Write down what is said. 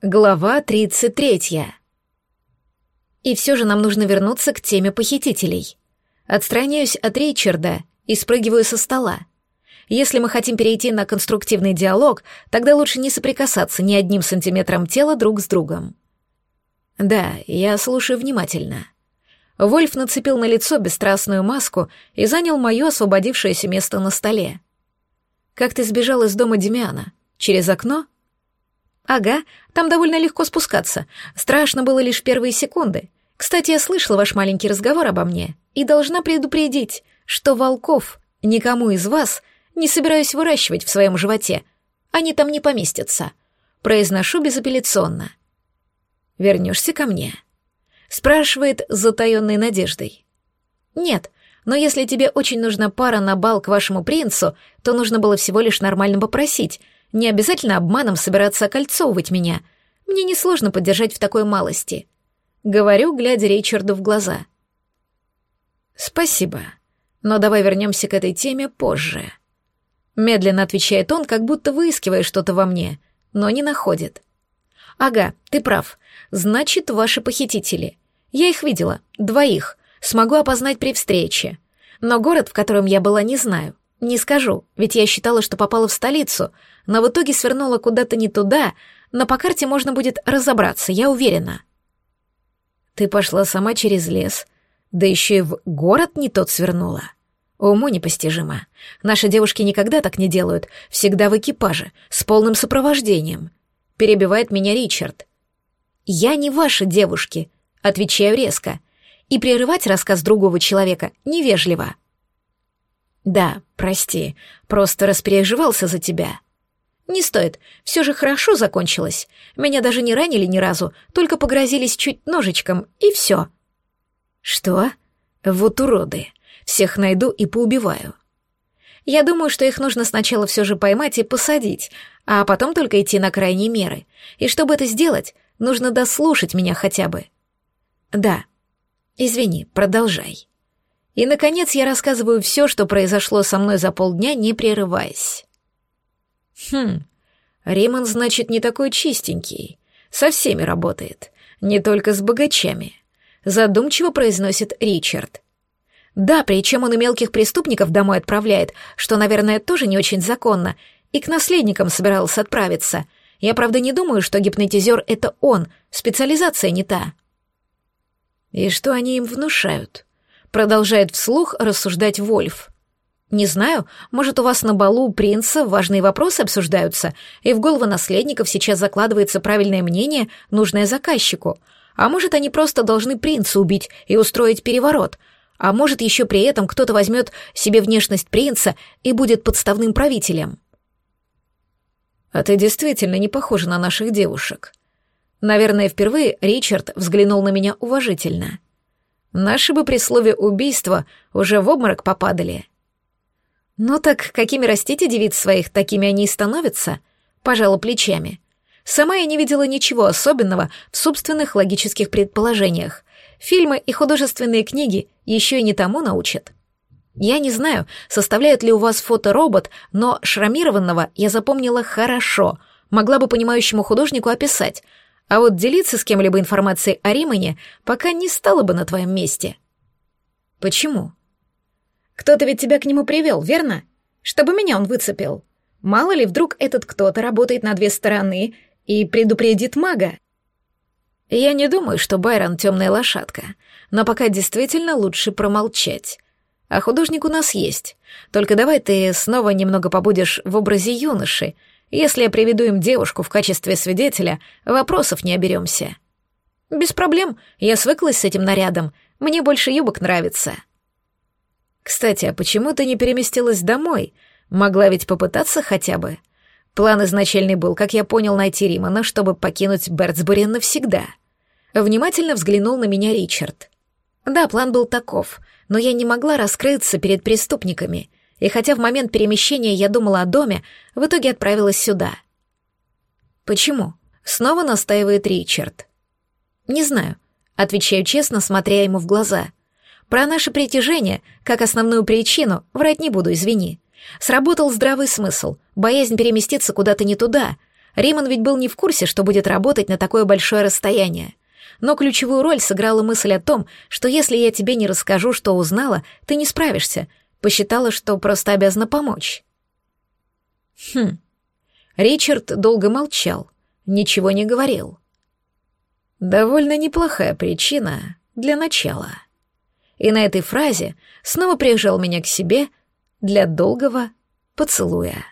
Глава 33. И все же нам нужно вернуться к теме похитителей. Отстраняюсь от Ричарда и спрыгиваю со стола. Если мы хотим перейти на конструктивный диалог, тогда лучше не соприкасаться ни одним сантиметром тела друг с другом. Да, я слушаю внимательно. Вольф нацепил на лицо бесстрастную маску и занял мое освободившееся место на столе. «Как ты сбежал из дома Демиана? Через окно?» «Ага, там довольно легко спускаться. Страшно было лишь первые секунды. Кстати, я слышала ваш маленький разговор обо мне и должна предупредить, что волков никому из вас не собираюсь выращивать в своем животе. Они там не поместятся». Произношу безапелляционно. «Вернешься ко мне?» Спрашивает с затаенной надеждой. «Нет, но если тебе очень нужна пара на бал к вашему принцу, то нужно было всего лишь нормально попросить — не обязательно обманом собираться окольцовывать меня. Мне несложно поддержать в такой малости. Говорю, глядя Ричарду в глаза. Спасибо. Но давай вернемся к этой теме позже. Медленно отвечает он, как будто выискивая что-то во мне, но не находит. Ага, ты прав. Значит, ваши похитители. Я их видела, двоих. Смогу опознать при встрече. Но город, в котором я была, не знаю. Не скажу, ведь я считала, что попала в столицу, но в итоге свернула куда-то не туда, но по карте можно будет разобраться, я уверена. Ты пошла сама через лес, да еще и в город не тот свернула. Уму непостижимо. Наши девушки никогда так не делают, всегда в экипаже, с полным сопровождением. Перебивает меня Ричард. Я не ваши девушки, отвечаю резко. И прерывать рассказ другого человека невежливо. «Да, прости, просто распереживался за тебя». «Не стоит, все же хорошо закончилось. Меня даже не ранили ни разу, только погрозились чуть ножичком, и все». «Что? Вот уроды. Всех найду и поубиваю». Я думаю, что их нужно сначала все же поймать и посадить, а потом только идти на крайние меры. И чтобы это сделать, нужно дослушать меня хотя бы. Да. Извини, продолжай. И, наконец, я рассказываю все, что произошло со мной за полдня, не прерываясь. Хм, Риман, значит, не такой чистенький. Со всеми работает, не только с богачами. Задумчиво произносит Ричард. Да, причем он и мелких преступников домой отправляет, что, наверное, тоже не очень законно, и к наследникам собирался отправиться. Я, правда, не думаю, что гипнотизер — это он, специализация не та. И что они им внушают? Продолжает вслух рассуждать Вольф. «Не знаю, может, у вас на балу принца важные вопросы обсуждаются, и в голову наследников сейчас закладывается правильное мнение, нужное заказчику. А может, они просто должны принца убить и устроить переворот. А может, еще при этом кто-то возьмет себе внешность принца и будет подставным правителем». «А ты действительно не похожа на наших девушек». Наверное, впервые Ричард взглянул на меня уважительно. Наши бы при слове «убийство» уже в обморок попадали. Ну так какими растите девиц своих, такими они и становятся? Пожала плечами. Сама я не видела ничего особенного в собственных логических предположениях. Фильмы и художественные книги еще и не тому научат. Я не знаю, составляет ли у вас фоторобот, но шрамированного я запомнила хорошо, могла бы понимающему художнику описать — а вот делиться с кем-либо информацией о Римане пока не стало бы на твоем месте. Почему? Кто-то ведь тебя к нему привел, верно? Чтобы меня он выцепил. Мало ли, вдруг этот кто-то работает на две стороны и предупредит мага. Я не думаю, что Байрон темная лошадка, но пока действительно лучше промолчать. А художник у нас есть. Только давай ты снова немного побудешь в образе юноши, если я приведу им девушку в качестве свидетеля, вопросов не оберемся. Без проблем, я свыклась с этим нарядом, мне больше юбок нравится. Кстати, а почему ты не переместилась домой? Могла ведь попытаться хотя бы. План изначальный был, как я понял, найти Римана, чтобы покинуть Бертсбури навсегда. Внимательно взглянул на меня Ричард. Да, план был таков, но я не могла раскрыться перед преступниками — и хотя в момент перемещения я думала о доме, в итоге отправилась сюда. Почему? Снова настаивает Ричард. Не знаю, отвечаю честно, смотря ему в глаза. Про наше притяжение, как основную причину, врать не буду, извини. Сработал здравый смысл, боязнь переместиться куда-то не туда. Риман ведь был не в курсе, что будет работать на такое большое расстояние. Но ключевую роль сыграла мысль о том, что если я тебе не расскажу, что узнала, ты не справишься. Посчитала, что просто обязана помочь. Хм. Ричард долго молчал, ничего не говорил. Довольно неплохая причина для начала. И на этой фразе снова прижал меня к себе для долгого поцелуя.